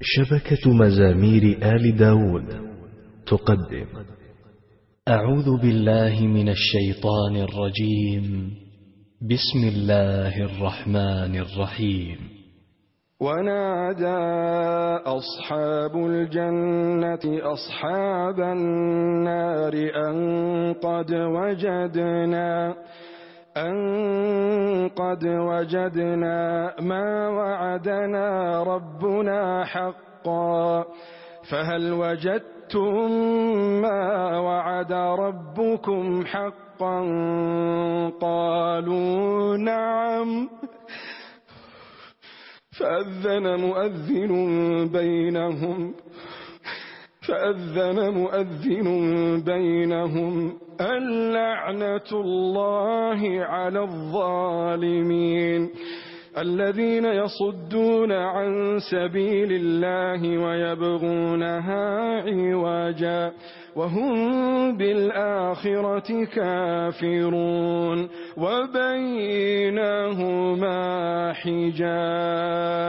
شبكة مزامير آل داود تقدم. أعوذ بالله من الشيطان الرجيم. بسم الله الرحمن الرحيم. ونادى أصحاب الجنة أصحاب النار أن قد وجدنا أن قد وجدنا ما وعدنا ربنا حقا فهل وجدتم ما وعد ربكم حقا قالوا نعم فأذن مؤذن بينهم فأذن مؤذن بينهم اللعنة الله على الظالمين الذين يصدون عن سبيل الله ويبغونها عواجا وهم بالآخرة كافرون وبينهما حجاب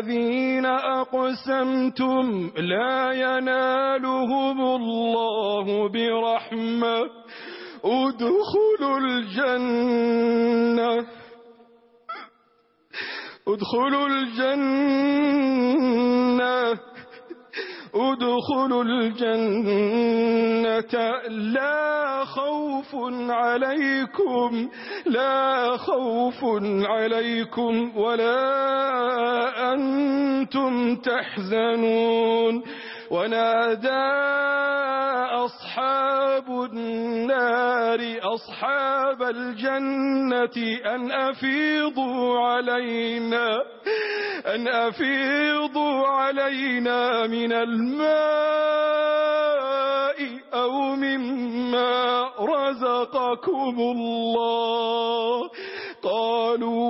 الذين أقسمتم لا ينالهم الله برحمة. ادخلوا الجنة. ادخلوا الجنة. ادخلوا الجنة. لا خوف عليكم. لا خوف عليكم ولا أن تحزنون ونادى أصحاب النار أصحاب الجنة أن أفيضوا علينا أن أفيضوا علينا من الماء أو مما رزقكم الله. قالوا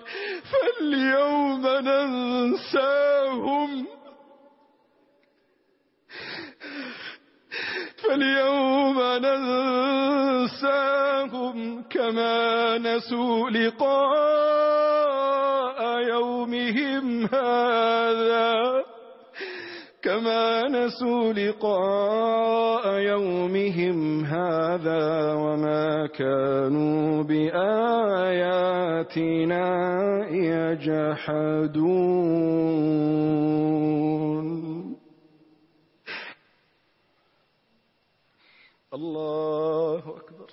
اليوم ننساهم. فاليوم ننساهم كما نسوا لقاء يومهم هذا. كما نسوا لقاء يومهم هذا وما كانوا بآخر بآياتنا يجحدون الله أكبر